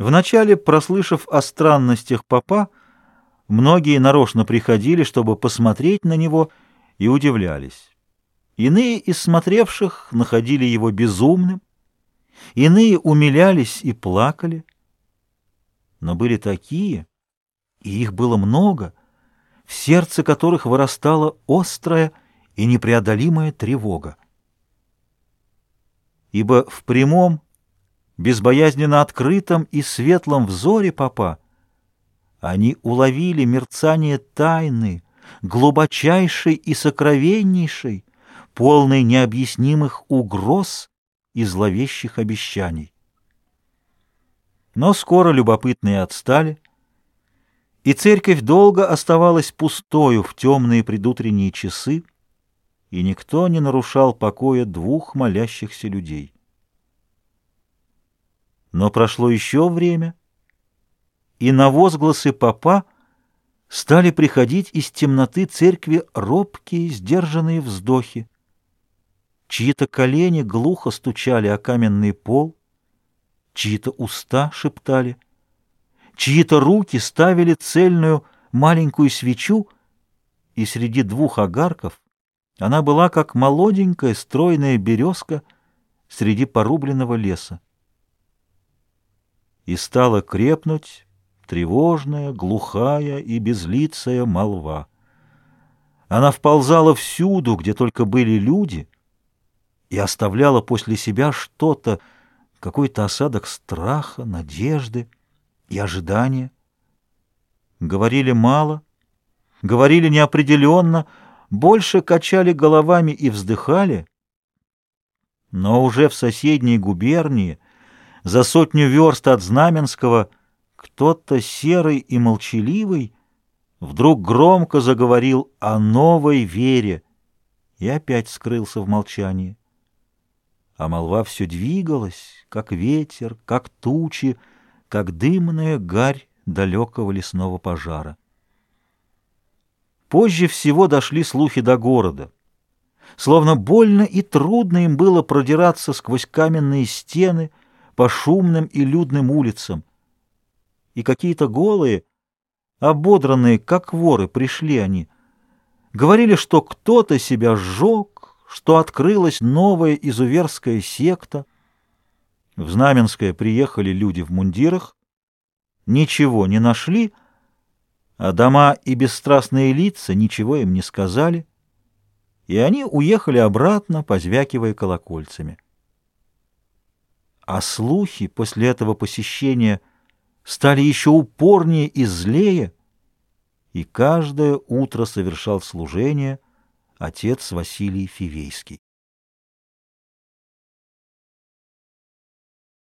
Вначале, прослышав о странностях папа, многие нарочно приходили, чтобы посмотреть на него, и удивлялись. Иные из смотревших находили его безумным, иные умилялись и плакали. Но были такие, и их было много, в сердце которых вырастала острая и непреодолимая тревога. Ибо в прямом, безбоязненно открытом и светлом взоре папа они уловили мерцание тайны, глубочайшей и сокровеннейшей, полной необъяснимых угроз и зловещих обещаний. Но скоро любопытные отстали, и церковь долго оставалась пустою в темные предутренние часы, и никто не нарушал покоя двух молящихся людей. Но прошло еще время, и на возгласы папа стали приходить из темноты церкви робкие, сдержанные вздохи. Чьи-то колени глухо стучали о каменный пол, чьи-то уста шептали, чьи-то руки ставили цельную маленькую свечу, и среди двух огарков она была как молоденькая стройная березка среди порубленного леса и стала крепнуть тревожная, глухая и безлицая молва. Она вползала всюду, где только были люди, и оставляла после себя что-то, какой-то осадок страха, надежды и ожидания. Говорили мало, говорили неопределенно, больше качали головами и вздыхали, но уже в соседней губернии — за сотню верст от Знаменского кто-то серый и молчаливый вдруг громко заговорил о новой вере и опять скрылся в молчании. А молва все двигалась, как ветер, как тучи, как дымная гарь далекого лесного пожара. Позже всего дошли слухи до города. Словно больно и трудно им было продираться сквозь каменные стены, по шумным и людным улицам. И какие-то голые, ободранные, как воры, пришли они. Говорили, что кто-то себя сжег, что открылась новая изуверская секта. В Знаменское приехали люди в мундирах, ничего не нашли, а дома и бесстрастные лица ничего им не сказали, и они уехали обратно, позвякивая колокольцами. А слухи после этого посещения стали еще упорнее и злее, и каждое утро совершал служение отец Василий Фивейский.